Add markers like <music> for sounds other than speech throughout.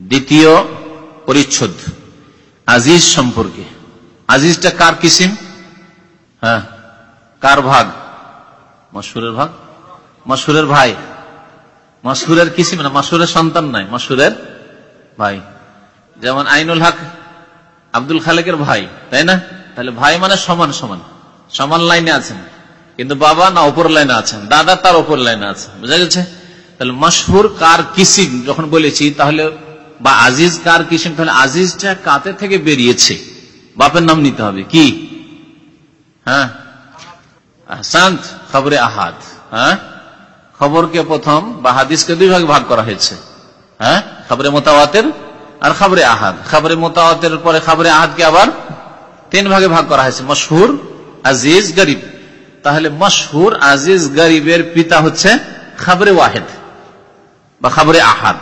দ্বিতীয় পরিচ্ছদ। আজিজ সম্পর্কে। আজিজটা কার কিসিম? হ্যাঁ। কার ভাগ? মশুরের ভাগ? মশুরের ভাই। মশুরের কিসিম না মশুরের সন্তান নাই মশুরের ভাই। যেমন আইনুল হক আব্দুল খালেকের ভাই, তাই না? তাহলে ভাই মানে সমান সমান। সমান লাইনে আছেন। কিন্তু বাবা না ওপর লাইনে আছেন, দাদা তার ওপর লাইনে আছে বুঝা গেছে? তাহলে মশহুর কার কিসিম? যখন বলেছি, তাহলে বা আজিজ কার কিসিম? তাহলে আজিজটা কাতে থেকে বেরিয়েছে? বাপের নাম নিতে হবে, কি? হ্যাঁ? শান্ত খবরে আহাদ হ্যাঁ? খবরকে প্রথম বা হাদিসকে দুই ভাগে ভাগ করা হয়েছে হ্যাঁ? খবরে মোতাওয়াতের আর খবরে আহাদ। খবরে মোতাওয়াতের পরে খবরে আহাদকে আবার তিন ভাগে ভাগ করা হয়েছে, মশহুর, আজিজ, গরিব। তাহলে মশহুর, আজিজ, গরিবের পিতা হচ্ছে খাবরে ওয়াহেদ বা খবরে আহাদ।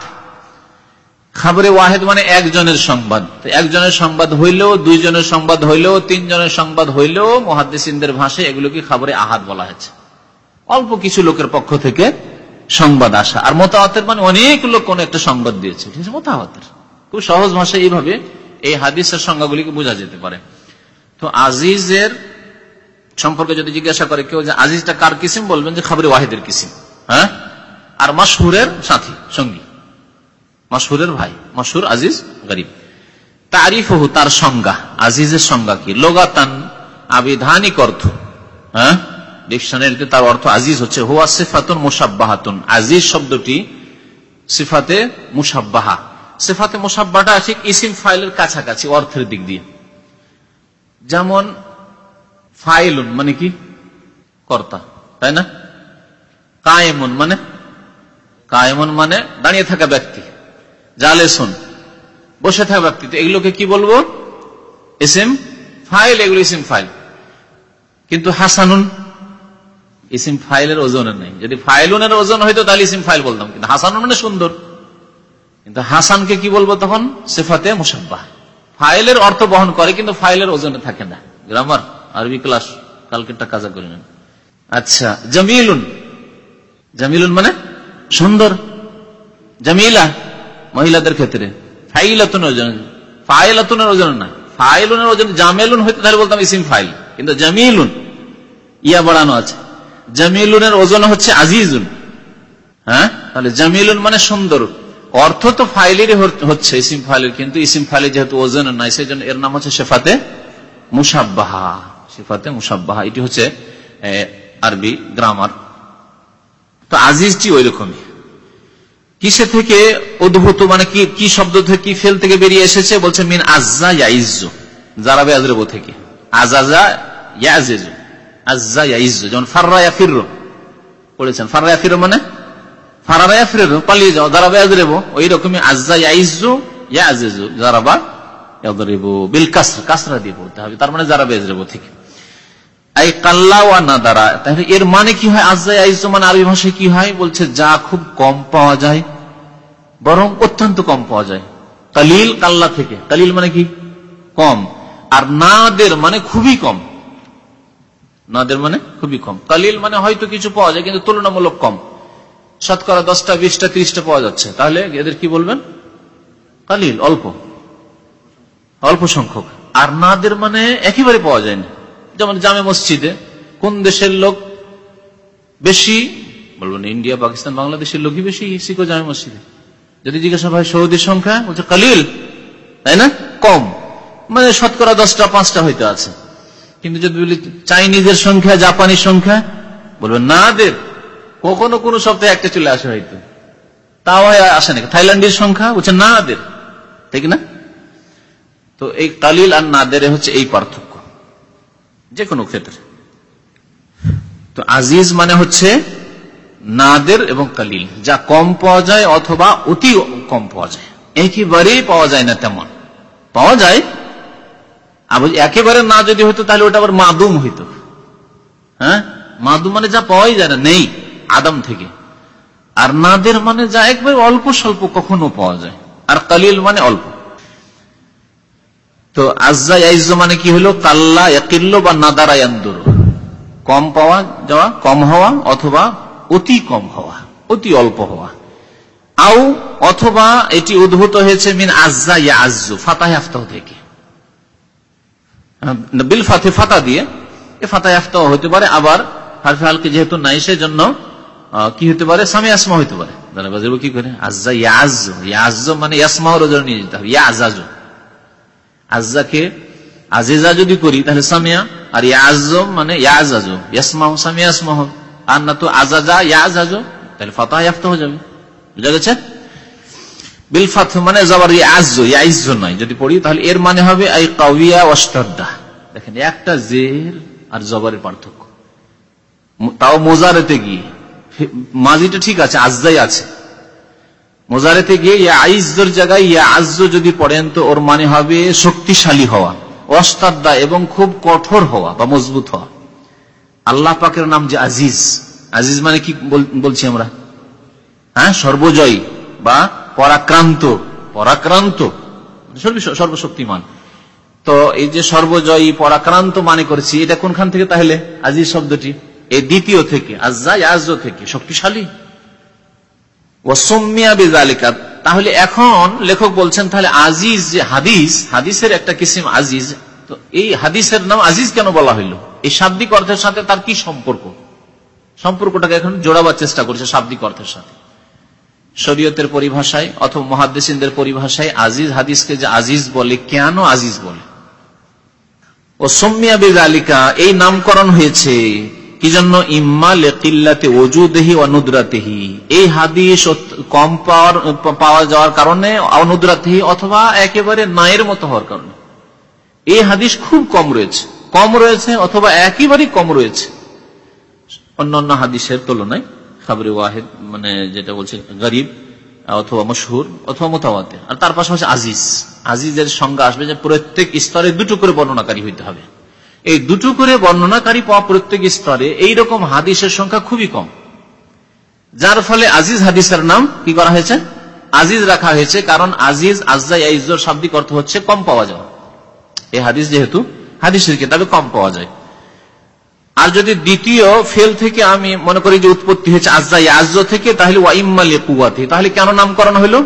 খবরে ওয়াহেদ মানে একজনের সংবাদ। একজনের সংবাদ হইলেও, দুইজনের সংবাদ হইলেও, তিনজনের সংবাদ হইলেও মহাদিসিনদের ভাষায় এগুলোকে খবরে আহাদ বলা হয়েছে। অল্প কিছু লোকের পক্ষ থেকে সংবাদ আসা। আর মোতাহাতের মানে অনেক লোক কোন একটা সংবাদ দিয়েছে। ঠিক আছে, মোতাহাতের। খুব সহজ ভাষায় এইভাবে এই হাদিসের সংজ্ঞাগুলিকে বোঝা যেতে পারে। তো আজিজের সম্পর্কে যদি জিজ্ঞাসা করে কেউ যে আজিজটা কার কিসিম, বলবেন যে খবরে ওয়াহিদের কিসিম। হ্যাঁ? আর মাসহুরের সাথী, সঙ্গী। মাসহুরের ভাই মাসহুর আজিজ গরিব। তারিফ তার সংজ্ঞা, আজিজের সংজ্ঞা কি? লোগাতান আবিধানিক অর্থ হ্যাঁ? ডিকশনারিতে তার অর্থ আজিজ হচ্ছে, হুয়া সিফাতুন মুসাব্বাহাতুন আজিজ শব্দটি সিফাতে মুসাব্বাহা সিফাতে মুসাব্বাটা আছে ইসিম ফাইলের কাছাকাছি, অর্থের দিক দিয়ে। যেমন ফাইলুন মানে কি? কর্তা, তাই না? কায়েমন মানে? কায়েমন মানে দাঁড়িয়ে থাকা ব্যক্তি। জালেসুন। বসে থাকা ব্যক্তি তো এগুলোকে কি বলব? এসএম ফাইল, এগুলো ইসিম ফাইল। কিন্তু হাসানুন, ইসিম ফাইলের ওজনের নেই। যদি ফাইলুনের ওজন হইতো, তাহলে ইসিম ফাইল বলতাম। কিন্তু হাসানুন মানে সুন্দর। কিন্তু হাসানকে কি বলব তখন? সেফাতে মুসাব্বাহ ফাইলের অর্থ বহন করে, কিন্তু ফাইলের ওজনে থাকে না। গ্রামার, আরবি ক্লাস কালকেরটা কাজা করে নেন। আচ্ছা জামিলুন। জামিলুন মানে সুন্দর। জামিলা মহিলাদের ক্ষেত্রে। ফাইলাতুন ওজন। ফাইলাতুনের ওজন না। ফাইলুনের ওজন জামেলুন হইতে তাহলে বলতাম ইসিম ফাইল। কিন্তু জামিলুন, ইয়া বাড়ানো আছে। জামিলুনের ওজন হচ্ছে আজিজুন। হ্যাঁ? তাহলে জামিলুন মানে সুন্দর। অর্থ তো ফাইলেরই হচ্ছে ইসিম ফাইলের, কিন্তু ইসিম ফাইলে যেহেতু ওজন নাই সেই জন্য এর নাম হচ্ছে শেফাতে মুসাব্বাহা। শেফাতে মুসাব্বাহা। এটি হচ্ছে আরবি গ্রামার। তো আজিজটি ওই রকমই কিসে থেকে উদ্ভূত মানে কি কি শব্দ থেকে, কি ফেল থেকে বেরিয়ে এসেছে? বলছে, মিন আজ্জা ইয়াইজু জারাবে আজরেবো থেকে। আজাজা ইয়াজেজু। আজ্জা ইয়াইজু যেমন ফার্রায়া ফির বলেছেন ফার্রায়া ফির মানে? ফারারায়া ফির পালিয়ে যাও। জারাবে আজরেবো ওই রকমই আজ্জা ইয়াইজু ইয়াজেজু। জারাবা ইয়াদরিবু। বিল কাসর দিয়ে পড়তে হবে। তার মানে জারাবে আজরেবো থেকে। এই কাল্লা ওয়া না দ্বারা তাহলে এর মানে কি হয়? আজ্জা ইয়াইজু মানে আরবি ভাষায় কি হয়? বলছে, যা খুব কম পাওয়া যায়, বরং অত্যন্ত কম পাওয়া যায়। কালিল কাল্লা থেকে। কালিল মানে কি? কম। আর নাদের মানে খুবই কম। নাদের মানে খুবই কম। কালিল মানে হয়তো কিছু পাওয়া যায়, কিন্তু তুলনামূলক কম। শতকরা দশটা, বিশটা, ত্রিশটা পাওয়া যাচ্ছে। তাহলে এদের কি বলবেন? কালিল, অল্প। অল্প সংখ্যক। আর নাদের মানে একেবারে পাওয়া যায় না যেমন জামে মসজিদে, কোন দেশের লোক বেশি, বলবেন ইন্ডিয়া, পাকিস্তান, বাংলাদেশের লোকই বেশি শিখো জামে মসজিদে। যদি জিজ্ঞাসা ভাই সৌদির সংখ্যা, বলছে কালিল, তাই না? কম। মানে শতকরা দশটা, পাঁচটা হইতে আছে। কিন্তু যদি বলি চাইনিজের সংখ্যা, জাপানির সংখ্যা, বলবেন না দের কখনো কোনো সপ্তাহে একটা চলে আসে হয়তো। তাও আসে নাকি থাইল্যান্ডের সংখ্যা, বলছে না দের ঠিক না? তো এই কালিল আর নাদের হচ্ছে এই পার্থক্য। যে কোনো ক্ষেত্রে। তো আজিজ মানে হচ্ছে নাদের এবং কালিল, যা কম পাওয়া যায় অথবা অতি কম পাওয়া যায়। একেবারেই পাওয়া যায় না তেমন। পাওয়া যায়, আবার একেবারে না যদি হতো তাহলে ওটা আবার মাদুম হইতো। হ্যাঁ? মাদুম মানে যা পাওয়াই যায় না, নেই, আদম থেকে। আর নাদের মানে যা একবার অল্প স্বল্প কখনো পাওয়া যায়। আর কালিল মানে অল্প। তো আজ্জা আইজ মানে কি হলো? কাল্লা একিল্ল বা নাদারা ইয়ান্দুর। কম পাওয়া যাওয়া, কম হওয়া অথবা অতি কম হওয়া, অতি অল্প হওয়া। আও অথবা এটি উদ্ভূত হয়েছে মিন আজ্জা ইয়া আজ্জু, ফাতাহ আফতাহ থেকে। বিল ফাতে, ফাতা দিয়ে। এ ফাতাহ আফতাহ হতে পারে, আবার হারফে হালকে যেহেতু নাই, সেজন্য কি হতে পারে? সামে আসমা হতে পারে। বাজাবো কি করে? আজ্জা ইয়াজ ইয়াজ মানে ইয়াসমাহ রোজন নিয়ে যেতে হবে। ইয়া আজাজু। আজ্জাকে, আজিজা যদি করি, তাহলে সামিয়া, আর ইয়াজ মানে আর না তো আজাজা ইয়াজ তাহলে ফাতাহ আফতাহ হয়ে যাবে। বুঝা গেছে? বিল ফাত মানে নয়। যদি পড়ি, তাহলে এর মানে হবে দেখেন, একটা আর জবরের পার্থক্য। তাও মোজারেতে গিয়ে। মাজিটা ঠিক আছে, আজ্জাই আছে। মোজারেতে গিয়ে, ইয়া আইজের জায়গায়, ইয়া আজ যদি পড়েন, তো ওর মানে হবে শক্তিশালী হওয়া অস্তাদ্দা এবং খুব কঠোর হওয়া বা মজবুত হওয়া। আল্লাহ পাকের নাম যে আজিজ। আজিজ মানে কি বলছি আমরা? হ্যাঁ? সর্বজয়ী বা পরাক্রান্ত। পরাক্রান্ত। সর্বশক্তিমান। তো এই যে সর্বজয়ী, পরাক্রান্ত মানে করেছি, এটা কোনখান থেকে তাহলে? আজিজ শব্দটি। এই দ্বিতীয় থেকে আজ থেকে। শক্তিশালী? তাহলে এখন লেখক বলছেন, তাহলে আজিজ যে হাদিস, হাদিসের একটা কিসিম আজিজ, তো এই হাদিসের নাম আজিজ কেন বলা হইল? এই শাব্দিক অর্থের সাথে তার কি সম্পর্ক? সম্পর্কটাকে এখন জোড়াবার চেষ্টা করছে শাব্দিক অর্থের সাথে। শরীয়তের পরিভাষায় অথবা মহাদ্দেসিনদের পরিভাষায় আজিজ হাদিসকে যে আজিজ বলে, কেন আজিজ বলে? ও সৌমিয়া বেজালিকা এই নামকরণ হয়েছে কি জন্য ইম্মা লেকিল্লাতে অজুদেহি অনুদ্রাতেহি এই হাদিস কম পাওয়ার, পাওয়া যাওয়ার কারণে অনুদ্রাতেহি অথবা একেবারে নায়ের মতো হওয়ার কারণে। এই হাদিস খুব কম রয়েছে। কম রয়েছে অথবা একেবারেই কম রয়েছে। অন্যান্য হাদিসের তুলনায় খাবরি ওয়াহেদ মানে যেটা বলছে গরিব অথবা মশহুর অথবা মোতাবাতে আর তার পাশাপাশি আজিজ। আজিজের সংজ্ঞা আসবে যে প্রত্যেক স্তরে দুটো করে বর্ণনাকারী হইতে হবে। এই দুটো করে বর্ণনাকারী পাওয়া প্রত্যেক স্তরে এইরকম হাদিসের সংখ্যা খুবই কম। যার ফলে আজিজ হাদিসের নাম কি করা হয়েছে? আজিজ রাখা হয়েছে, কারণ আজিজ আজা শাব্দিক অর্থ হচ্ছে কম পাওয়া যাওয়া। এই হাদিস যেহেতু হাদিসের কিতাবে কম পাওয়া যায়। আর যদি দ্বিতীয় ফেল থেকে আমি মনে করি যে উৎপত্তি হয়েছে আজা আজ থেকে, তাহলে ওয়াইম্মালি কুয়াতে তাহলে কেন নামকরণ হলো?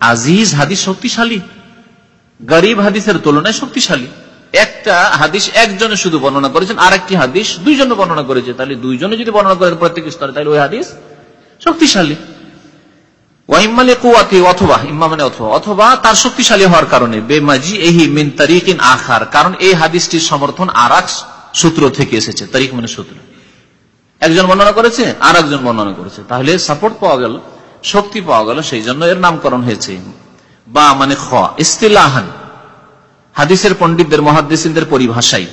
আজিজ হাদিস শক্তিশালী। গরিব হাদিসের তুলনায় শক্তিশালী। একটা হাদিস একজনে শুধু বর্ণনা করেছেন আর একটি হাদিস দুইজনে বর্ণনা করেছে। তাহলে দুইজনে যদি বর্ণনা করেন প্রত্যেক স্তরে, তাহলে ওই হাদিস শক্তিশালী। ওয়াইম্মালে কুয়াতে অথবা মানে অথবা অথবা তার শক্তিশালী হওয়ার কারণে, বেমাজি এহি কারণ এই হাদিসটির সমর্থন আর সূত্র থেকে এসেছে মানে সূত্র। একজন বর্ণনা করেছে আর একজন বর্ণনা করেছে। তাহলে সাপোর্ট পাওয়া গেল, শক্তি পাওয়া গেল, সেই জন্য এর নামকরণ হয়েছে। বা মানে খ, ইস্তিলাহান। হাদিসের পণ্ডিতদের মহাদিসদের পরিভাষায়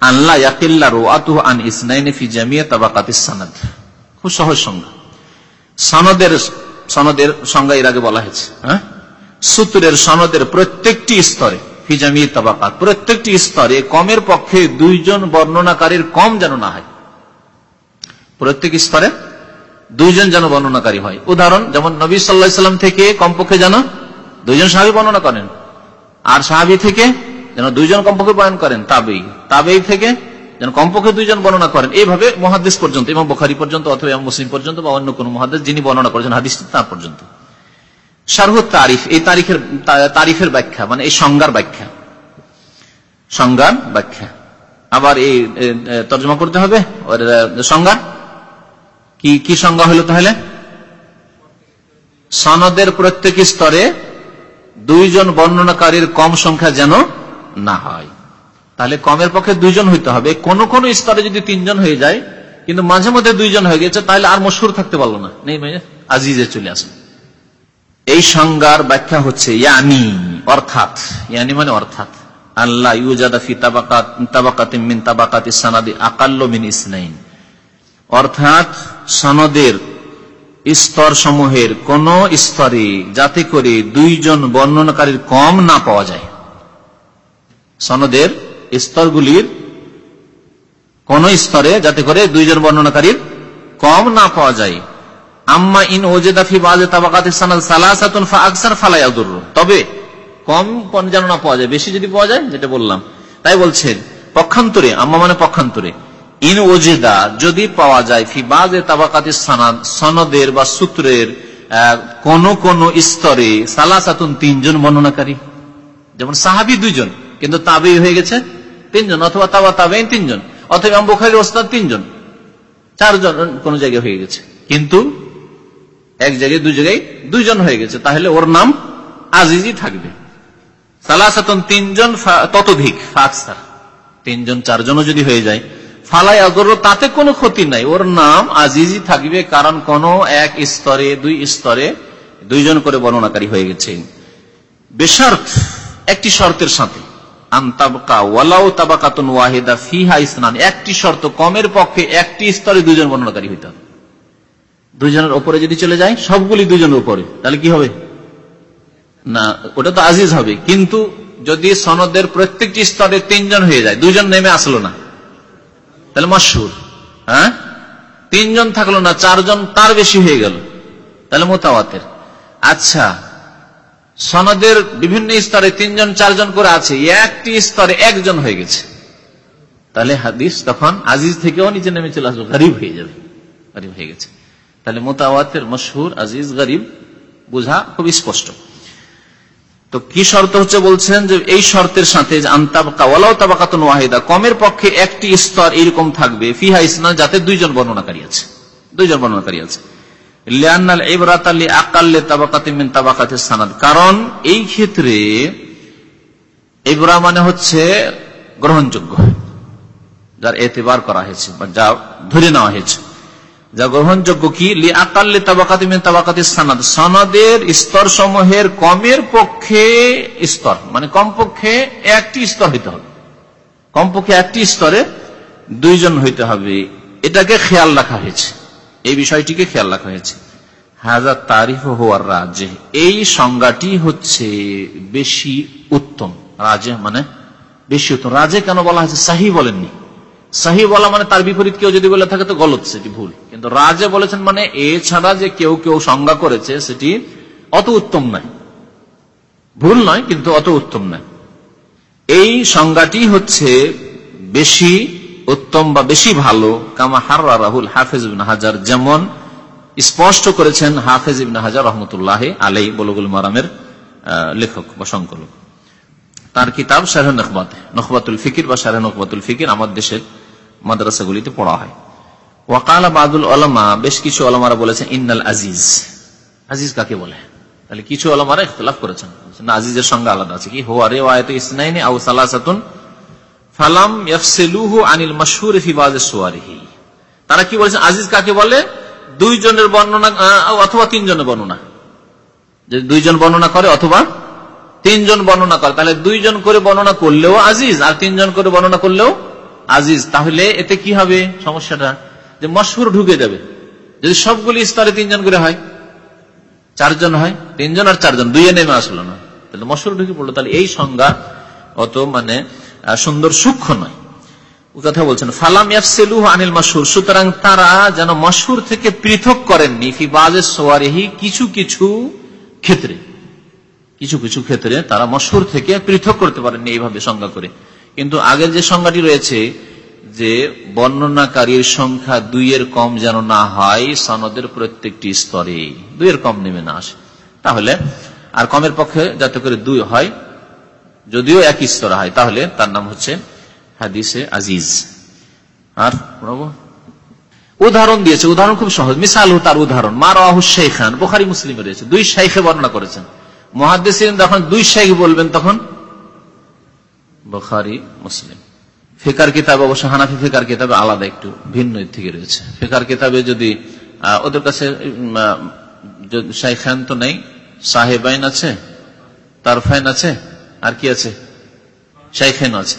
আল্লাহ ইয়াকিল্লা রোয়াতু আন ইসনাইনে ফি জামিয়া তাবাকাতিস সানাদ। খুব সহজ সংজ্ঞা। সনদের সনদের সংজ্ঞা এর আগে বলা হয়েছে হ্যাঁ? সূত্রের সনদের প্রত্যেকটি স্তরে ফিজামি তাবাকাত, প্রত্যেকটি স্তরে কমের পক্ষে দুইজন বর্ণনাকারীর কম যেন না হয়। প্রত্যেক স্তরে দুইজন যেন বর্ণনাকারী হয়। উদাহরণ, যেমন নবী সাল্লাহ থেকে কমপক্ষে যেন দুইজন সাহাবি বর্ণনা করেন। আর সাহাবি থেকে যেন দুইজন কমপক্ষে বয়ন করেন, তাবেই। তাবেই থেকে যেন কমপক্ষে দুইজন বর্ণনা করেন। এইভাবে মহাদেশ পর্যন্ত এবং বোখারি পর্যন্ত অথবা মুসলিম পর্যন্ত বা অন্য কোন মহাদেশ যিনি বর্ণনা করেছেন হাদিস তার পর্যন্ত। শারহুদ তারিফ, এই তারিখের, তারিফের ব্যাখ্যা মানে এই সংজ্ঞার ব্যাখ্যা। সংজ্ঞার ব্যাখ্যা। আবার এই তর্জমা করতে হবে। সংজ্ঞা? কি কি সংজ্ঞা হলো তাহলে? সনদের প্রত্যেক স্তরে দুইজন বর্ণনাকারীর কম সংখ্যা যেন না হয়। তাহলে কমের পক্ষে দুইজন হইতে হবে। কোন কোন স্তরে যদি তিনজন হয়ে যায়, কিন্তু মাঝে মধ্যে দুইজন হয়ে গেছে, তাহলে আর মশুর থাকতে পারল না। নেই আজিজে চলে আসে এই সংজ্ঞার ব্যাখ্যা হচ্ছে ইয়ানি, অর্থাৎ, ইয়ানি মানে অর্থাৎ আল্লাহ ইউজাদাফি তাবাকাত মিন তাবাকাত সানাদি আকাল্ল মিন ইসনাইন। অর্থাৎ সনদের স্তর সমূহের কোন স্তরে যাতে করে দুইজন বর্ণনাকারীর কম না পাওয়া যায়। সনদের স্তরগুলির কোন স্তরে যাতে করে দুইজন বর্ণনাকারীর কম না পাওয়া যায়। আম্মা ইন ওজেদাফি বাজে তাবাকাতে সালাসাতুন ফা আকসার ফালাইয়াদুর তবে কম যেন না পাওয়া যায়, বেশি যদি পাওয়া যায়, যেটা বললাম, তাই বলছেন পক্ষান্তরে, আম্মা মানে পক্ষান্তরে। ইন ওজেদা, যদি পাওয়া যায়, ফি বাজে তাবাকাতে সানাদ, সনদের বা সূত্রের কোন কোন স্তরে সালাসাতুন তিনজন বর্ণনাকারী। যেমন সাহাবি দুইজন, কিন্তু তাবেই হয়ে গেছে তিনজন, অথবা তাবা তাবে তিনজন, অথবা বুখারি ওস্তাদ তিনজন। চারজন কোন জায়গায় হয়ে গেছে। কিন্তু এক জায়গায় দুই জায়গায় দুইজন হয়ে গেছে। তাহলে ওর নাম আজিজি থাকবে। সালাসাতন তিনজন ততোধিক ফাকসার তিনজন, চারজনও যদি হয়ে যায় ফালাই আগর তাতে কোনো ক্ষতি নাই। ওর নাম আজিজি থাকবে, কারণ কোন এক স্তরে, দুই স্তরে দুইজন করে বর্ণনাকারী হয়ে গেছে। বেশার্থ একটি শর্তের সাথে একটি শর্ত, কমের পক্ষে একটি স্তরে দুজন বর্ণনাকারী হইতে হবে। দুজনের ওপরে যদি চলে যায়, সবগুলি দুজনের উপরে, তাহলে কি হবে? না, ওটা তো আজিজ হবে। কিন্তু যদি সনদের প্রত্যেকটি স্তরে তিনজন হয়ে যায় দুজন নেমে আসলো না। তাহলে মশুর হ্যাঁ? তিনজন থাকল না, চারজন তার বেশি হয়ে গেল। তাহলে মোতাবাতের আচ্ছা সনদের বিভিন্ন স্তরে তিনজন, চারজন করে আছে, একটি স্তরে একজন হয়ে গেছে। তাহলে হাদিস তখন আজিজ থেকেও নিচে নেমে চলে আসবে, গরিব হয়ে যাবে, গরিব হয়ে গেছে। তাহলে মোতাওয়াতের মশহুর, আজিজ, গরিব বোঝা খুব স্পষ্ট। তো কি শর্ত হচ্ছে বলছেন যে এই শর্তের সাথে ওয়াহিদা, কমের পক্ষে একটি স্তর এরকম থাকবে, ফিহা ইসলাম যাতে দুইজন বর্ণনাকারী আছে। দুইজন বর্ণনাকারী আছে। কারণ এই ক্ষেত্রে ইবরা মানে হচ্ছে গ্রহণযোগ্য, যার এতেবার করা হয়েছে বা যা ধরে নেওয়া হয়েছে। যা গ্রহণযোগ্য কি? লি আকাল্লে তাবাকাতি মিন তাবাকাতি সানাদ। সনদের স্তর সমূহের কমের পক্ষে স্তর। মানে কমপক্ষে একটি স্তর হইতে হবে। কমপক্ষে একটি স্তরে দুইজন হইতে হবে। এটাকে খেয়াল রাখা হয়েছে। এই বিষয়টিকে খেয়াল রাখা হয়েছে। হাজার তারিফ হওয়ার রাজে। এই সংজ্ঞাটি হচ্ছে বেশি উত্তম। রাজে মানে বেশি উত্তম। রাজে কেন বলা হয়েছে? সাহি বলেননি। সাহি বলা মানে তার বিপরীত কেউ যদি বলে থাকে তো গলত সেটি ভুল। কিন্তু রাজে বলেছেন মানে এছাড়া যে কেউ কেউ সংজ্ঞা করেছে সেটি অত উত্তম নয়। ভুল নয়, কিন্তু অত উত্তম নয়। এই সংজ্ঞাটি হচ্ছে বেশি উত্তম বা বেশি ভালো, কামা হার রাহুল হাফেজ হাজার, যেমন স্পষ্ট করেছেন হাফেজ ইবনা হাজার রহমতুল্লাহ আলাই বলগুল মারামের লেখক বা সংকলক। তার কিতাব শাহ নকবাত নকবাতুল ফিকির বা শাহ নকবাতুল ফিকির আমার দেশের মাদ্রাসাগুলিতে পড়া হয়। ওয়াকাল বাদুল আলমা বেশ কিছু আলমারা বলেছেন, ইন্নাল আজিজ। আজিজ কাকে বলে? তাহলে কিছু আলমারা ইখতলাফ করেছেন। আজিজের সঙ্গে আলাদা আছে। কি, হোয়া রে ইসনাইনি আউ সালাসাতুন ফালাম আনিল মাশহুর ফি সুওয়ারিহি তারা কি বলেছেন? আজিজ কাকে বলে? দুইজনের বর্ণনা অথবা তিনজনের বর্ণনা। যদি দুইজন বর্ণনা করে অথবা তিনজন বর্ণনা করে, তাহলে দুইজন করে বর্ণনা করলেও আজিজ, আর তিনজন করে বর্ণনা করলেও আজিজ, তাহলে এতে কি হবে? সমস্যাটা যে মশহুর ঢুকে যাবে। যদি সবগুলি স্তরে তিনজন করে হয়, চারজন হয়, তিনজন আর চারজন, দুইয়ে নেমে আসলো না। তাহলে মশহুর ঢুকে পড়ল। তাহলে এই সংজ্ঞা অত মানে সুন্দর সূক্ষ্ম নয়। কথা বলছেন, ফালাম আনিল মাসুর সুতরাং তারা যেন মশহুর থেকে পৃথক করেননি। কিছু কিছু ক্ষেত্রে, কিছু কিছু ক্ষেত্রে তারা মশহুর থেকে পৃথক করতে পারেননি এইভাবে সংজ্ঞা করে। কিন্তু আগের যে সংজ্ঞাটি রয়েছে যে বর্ণনাকারীর সংখ্যা দুইয়ের কম যেন না হয়, সনদের প্রত্যেকটি স্তরে দুইয়ের কম নেমে না আসে। তাহলে আর কমের পক্ষে যাতে করে দুই হয়, যদিও একই স্তরে হয়, তাহলে তার নাম হচ্ছে হাদিসে আজিজ। আর উদাহরণ দিয়েছে, উদাহরণ খুব সহজ। মিসাল তার উদাহরণ, মা রাহু শেখান বোখারি মুসলিম রয়েছে, দুই শাইখে বর্ণনা করেছেন। মহাদেশ যখন দুই শাইখ বলবেন তখন বোখারি, মুসলিম। ফেকার কিতাব, অবশ্য হানাফি ফেকার কিতাবে আলাদা, একটু ভিন্ন থেকে রয়েছে। ফেকার কিতাবে যদি ওদের কাছে শাইখান তো নেই সাহেবাইন আছে তারফাইন আছে, আর কি আছে? শাইখান আছে।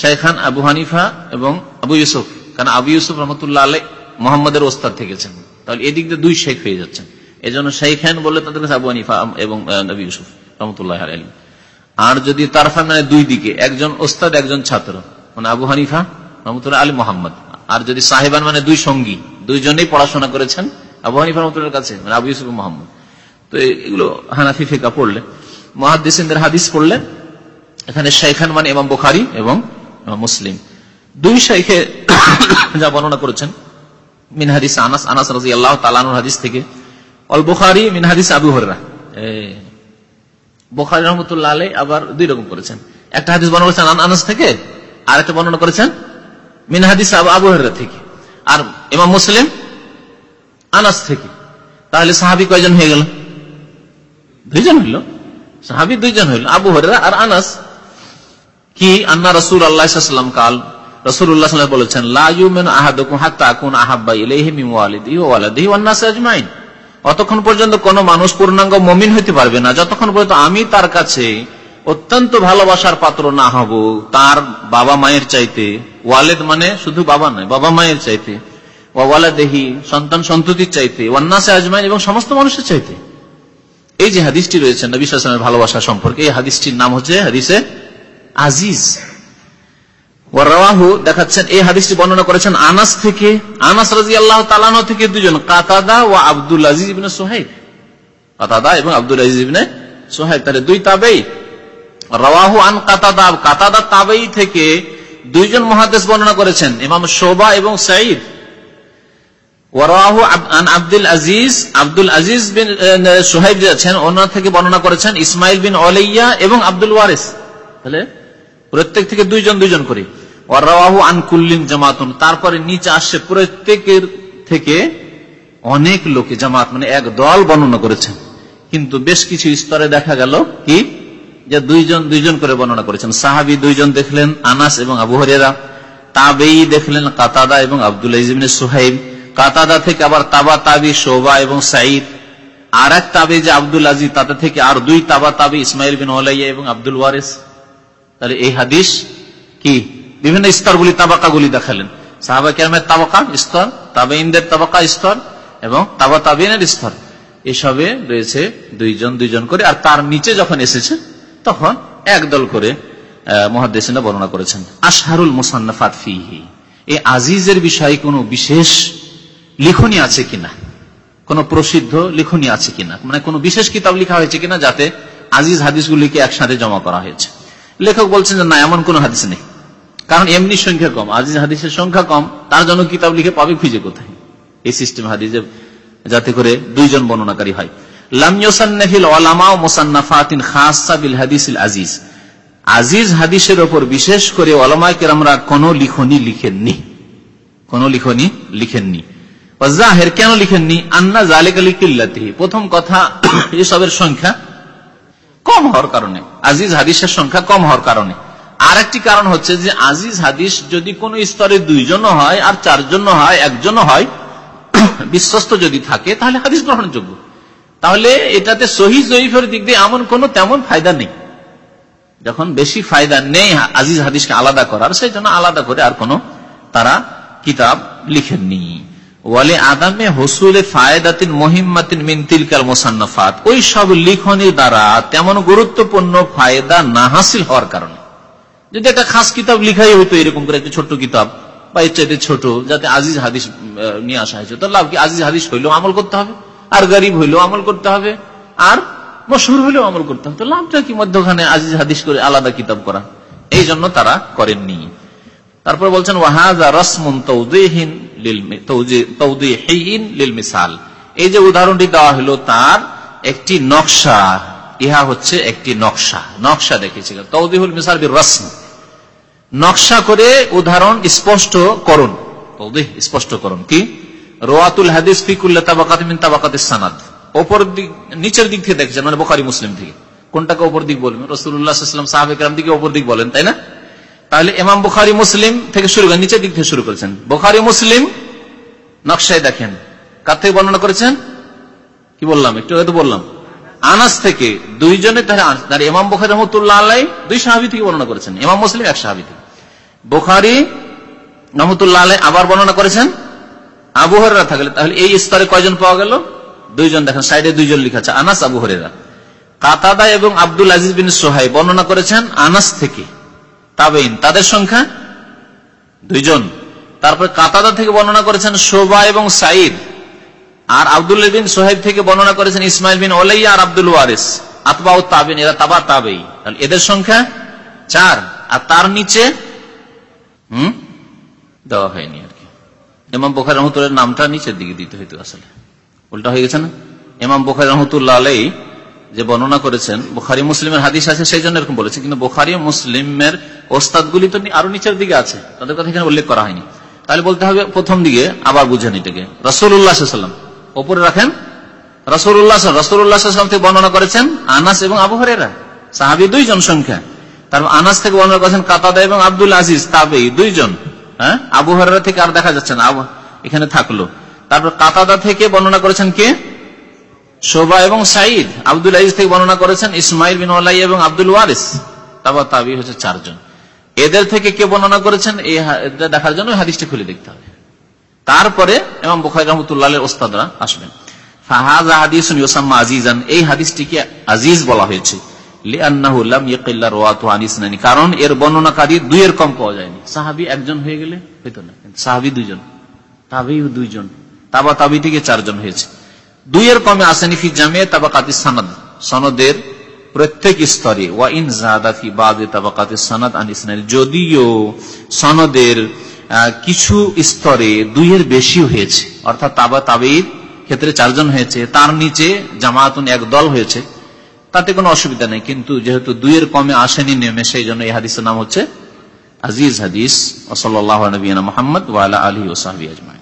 শাইখান আবু হানিফা এবং আবু ইউসুফ, কারণ আবু ইউসুফ রহমতুল্লাহ আলাই মোহাম্মদের ওস্তাদ থেকেছেন। তাহলে এদিক দিয়ে দুই শেখ হয়ে যাচ্ছেন। এই জন্য শাইখান বলে তাদের কাছে আবু হানিফা এবং নবী ইউসুফ রহমতুল্লাহ আলী আর যদি তারফা মানে দুই দিকে, একজন ওস্তাদ, একজন ছাত্র। মানে আবু হানিফা, রহমতুল্লাহ আলী মোহাম্মদ। আর যদি সাহেবান মানে দুই সঙ্গী, দুইজনেই পড়াশোনা করেছেন আবু হানিফা রহমতুল্লার কাছে মানে আবু ইউসুফ মোহাম্মদ। তো এগুলো হানাফি ফিকা পড়লে মহাদিসিনদের হাদিস পড়লে, এখানে শেখান মানে এবং বুখারি এবং মুসলিম। দুই শেখে যা বর্ণনা করেছেন, মিন হাদিস আনাস আনাস রাজি আল্লাহ তালানুর হাদিস থেকে। অল বুখারি, মিন হাদিস আবু হররা বোখারি রহমতুল্লাহ আলাই আবার দুই রকম করেছেন। একটা হাদিস বর্ণনা করেছেন আনাস থেকে আর একটা বর্ণনা করেছেন মিন হাদিস আবু হররা থেকে। আর ইমাম মুসলিম আনাস থেকে। তাহলে সাহাবি কয়জন হয়ে গেল? দুইজন হইল। সাহাবি দুইজন হইল, আবু হরেরা আর আনাস। কি? আন্না রসুল আল্লাহাম কাল রসুল্লাহ বলেছেন অতক্ষণ পর্যন্ত কোন মানুষ পূর্ণাঙ্গ মমিন হইতে পারবে না। যতক্ষণ পর্যন্ত আমি তার কাছে অত্যন্ত ভালোবাসার পাত্র না হব, তার বাবা মায়ের চাইতে, ওয়ালেদ মানে শুধু বাবা নয়, বাবা মায়ের চাইতে ওয়ালা দেহি সন্তান সন্ততির চাইতে ওয়ান্নাসে আজমাইন এবং সমস্ত মানুষের চাইতে। এই যে হাদিসটি রয়েছে নবী সালামের ভালোবাসা সম্পর্কে, এই হাদিসটির নাম হচ্ছে হাদিসে আজিজ। ওয়ারাহু দেখাচ্ছেন, এই হাদিসটি বর্ণনা করেছেন আনাস থেকে, আনাস রাজি আল্লাহ তালানো থেকে দুজন, কাতাদা ও আব্দুল আজিজ ইবিন সোহাইব। কাতাদা এবং আব্দুল আজিজ ইবিনে সোহাইব তাহলে দুই তাবেই। রাহু আন কাতাদা কাতাদা তাবেই থেকে দুইজন মহাদেশ বর্ণনা করেছেন, ইমাম শোভা এবং সাইদ ওয়ারাহু আন আব্দুল আজিজ আব্দুল আজিজ বিন সোহাইব যে আছেন, ওনার থেকে বর্ণনা করেছেন ইসমাইল বিন অলাইয়া এবং আব্দুল ওয়ারিস। তাহলে প্রত্যেক থেকে দুইজন দুইজন করে। ওয়ারাহু আন কুল্লিন জামাতুন, তারপরে নিচে আসছে প্রত্যেকের থেকে অনেক লোকে জামাত মানে এক দল বর্ণনা করেছেন। কিন্তু বেশ কিছু স্তরে দেখা গেল কি? যে দুইজন দুইজন করে বর্ণনা করেছেন। সাহাবি দুইজন দেখলেন, আনাস এবং আবু হরেরা তাবেই দেখলেন কাতাদা এবং আব্দুল ইজমিন সোহাইব। কাতাদা থেকে আবার তাবা তাবি শোভা এবং সাইদ আর এক তাবে যে আব্দুল আজিজ, তাতে থেকে আর দুই তাবা তাবি, ইসমাইল বিন ওলাইয়া এবং আব্দুল ওয়ারিস। তাহলে এই হাদিস কি? বিভিন্ন স্তরগুলি তাবাকাগুলি দেখালেন। সাহাবা কেরামের তাবাকা স্তর তাবেইনদের তাবাকা স্তর এবং তাবা তাবিনের স্তর। এসবে রয়েছে দুইজন দুইজন করে। আর তার নিচে যখন এসেছে, তখন একদল করে মহাদেশিনা বর্ণনা করেছেন। আশহারুল মুসান্নাফাত ফিহি। এই আজিজের বিষয়ে কোনো বিশেষ লিখনি আছে কিনা? কোন প্রসিদ্ধ লিখনি আছে কিনা? মানে কোন বিশেষ কিতাব লেখা হয়েছে কিনা যাতে আজিজ হাদিসগুলিকে একসাথে জমা করা হয়েছে? লেখক বলছেন যে, না, এমন কোন হাদিস নেই। কারণ এমনি সংখ্যা কম, আজিজ হাদিসের সংখ্যা কম, তার জন্য কিতাব লিখে পাবে খুঁজে কোথায়? এই সিস্টেম হাদিসে যাতে করে দুইজন বর্ণনাকারী হয়। আজিজ। আজিজ হাদিসের ওপর বিশেষ করে ওলামাইকের আমরা কোন লিখনি লিখেননি। কোন লিখনি লিখেননি। কেন লিখেননি? আন্না জালেক আলী কিল্লাতি প্রথম কথা, এসবের সংখ্যা কম হওয়ার কারণে। আজিজ হাদিসের সংখ্যা কম হওয়ার কারণে। আর একটি কারণ হচ্ছে যে আজিজ হাদিস যদি কোন স্তরে দুইজন হয় আর চারজন হয়, একজন হয়, <coughs> বিশ্বস্ত যদি থাকে, তাহলে হাদিস গ্রহণযোগ্য। তাহলে এটাতে সহি জয়ীফের দিক দিয়ে এমন কোন তেমন ফায়দা নেই। যখন বেশি ফায়দা নেই আজিজ হাদিসকে আলাদা করার সেই জন্য আলাদা করে আর কোন তারা কিতাব লিখেননি। ওয়ালে আদামে হসুলে ফায়দাতিন মহিমাতিন মিনতিল কাল মোসান্নফাত। ওই সব লিখনের দ্বারা তেমন গুরুত্বপূর্ণ ফায়দা না হাসিল হওয়ার কারণে। যদি একটা খাস কিতাব লিখাই হইতো এরকম করে, একটা ছোট্ট কিতাব, বা এর চাইতে ছোট, যাতে আজিজ হাদিস নিয়ে আসা হয়েছে, তো লাভ কি? আজিজ হাদিস হইলেও আমল করতে হবে, আর গরিব হইলেও আমল করতে হবে, আর মশহুর হইলেও আমল করতে হবে, তো লাভটা কি? মধ্যখানে আজিজ হাদিস করে আলাদা কিতাব করা, এই জন্য তারা করেননি। তারপর বলছেন, ওয়াহাজা রসমুন তৌদিহীন এই যে উদাহরণটি দেওয়া হলো, তার একটি নকশা ইহা হচ্ছে একটি নকশা। নকশা দেখেছি। তৌদিহুল মিসাল রসম। নকশা করে উদাহরণ স্পষ্ট করুন। তৌদিহ স্পষ্ট করুন। কি? রোয়াতুল হাদিস ফিকুল্লা তাবাকাত মিন তাবাকাত সানাদ। ওপর দিক, নিচের দিক থেকে দেখছেন মানে বোখারি, মুসলিম থেকে। কোনটাকে ওপর দিক বলবেন? রসুল্লাহাম সাহাবেকরাম দিকে ওপর দিক বলেন, তাই না? তাহলে ইমাম বুখারি, মুসলিম থেকে শুরু করেন নিচের দিক থেকে শুরু করেছেন। বুখারি, মুসলিম নকশায় দেখেন। কার থেকে বর্ণনা করেছেন? কি বললাম? একটু হয়তো বললাম। আনাস থেকে দুইজনে তাহলে ইমাম বুখারি রহমতুল্লাহ আল্লাহ দুই সাহাবি থেকে বর্ণনা করেছেন। ইমাম মুসলিম, এক সাহাবি থেকে। বুখারি রহমতুল্লাহ আলাই আবার বর্ণনা করেছেন, আবু হরেরা থাকলে। তাহলে এই স্তরে কয়জন পাওয়া গেল? দুইজন দেখেন, সাইডে দুইজন লিখা আছে, আনাস, আবু হরেরা কাতাদা এবং আব্দুল আজিজ বিন সোহাই বর্ণনা করেছেন, আনাস থেকে। তাবেইন তাদের সংখ্যা দুইজন। তারপরে কাতাদা থেকে বর্ণনা করেছেন, শোভা এবং সাইদ আর আব্দুল বিন সোহেব থেকে বর্ণনা করেছেন ইসমাইল বিন ওলাইয়া আর আব্দুল ওয়ারিস আতবা ও তাবিন, এরা তাবা তাবেই। এদের সংখ্যা চার, আর তার নিচে, হুম? দেওয়া হয়নি আর কি। এমাম বোখার রহমতুল্লাহ নামটা নিচের দিকে দিতে হইতো আসলে। উল্টা হয়ে গেছে না? এমাম বোখারি রহমতুল্লাহ আলাই যে বর্ণনা করেছেন, বোখারি মুসলিমের হাদিস আছে, সেই জন্য এরকম বলেছে, কিন্তু বোখারি মুসলিমের ওস্তাদগুলি তো আরও নিচের দিকে আছে। তাদের কথা এখানে উল্লেখ করা হয়নি। তাহলে বলতে হবে প্রথম দিকে, আবার বুঝেন এটাকে। রসুল্লাহাম ওপরে রাখেন। রসুল্লাহ রসুল্লাহাম থেকে বর্ণনা করেছেন আনাস এবং আবহারেরা সাহাবি দুইজন সংখ্যা। তারপর আনাস থেকে বর্ণনা করেছেন কাতাদা এবং আব্দুল আজিজ, তাবেই দুইজন। হ্যাঁ? আবহাওয়ারা থেকে আর দেখা যাচ্ছে না। এখানে থাকল। তারপর কাতাদা থেকে বর্ণনা করেছেন কে? শোভা এবং সাইদ আব্দুল আজিজ থেকে বর্ণনা করেছেন ইসমাইল বিন আলাই এবং আব্দুল ওয়ারিস। তারপর তাবি হচ্ছে চারজন। এদের থেকে কে বর্ণনা করেছেন? এই দেখার জন্য হাদিসটি খুলে দেখতে হবে। তারপরে এবং বুখারি রহমতুল্লাহ ওস্তাদরা আসবেন। আজিজান, এই হাদিসটিকে আজিজ বলা হয়েছে। কারণ এর বর্ণনাকারী দুইয়ের কম পাওয়া যায়নি। একজন হয়ে গেলে দুইজন দুইজন, তাবা চারজন হয়েছে। কমে আসেনি ফি জামে তাবাকাতি সানাদ, সনদের প্রত্যেক স্তরে। ওয়া ইন জাদাফি বাদে তাবাকাতি সানাদ আন ইসনাদ যদিও সনদের কিছু স্তরে দুইয়ের বেশি হয়েছে। অর্থাৎ তাবা তাবির ক্ষেত্রে চারজন হয়েছে, তার নিচে জামাতুন এক দল হয়েছে। তাতে কোনো অসুবিধা নেই, কিন্তু যেহেতু দুইয়ের কমে আসেনি নেমে, সেই জন্য এই হাদিসের নাম হচ্ছে আজিজ হাদিস। ওসল্লাহ নবীনা মোহাম্মদ ওয়ালা আলী ওসাহাবি আজমাই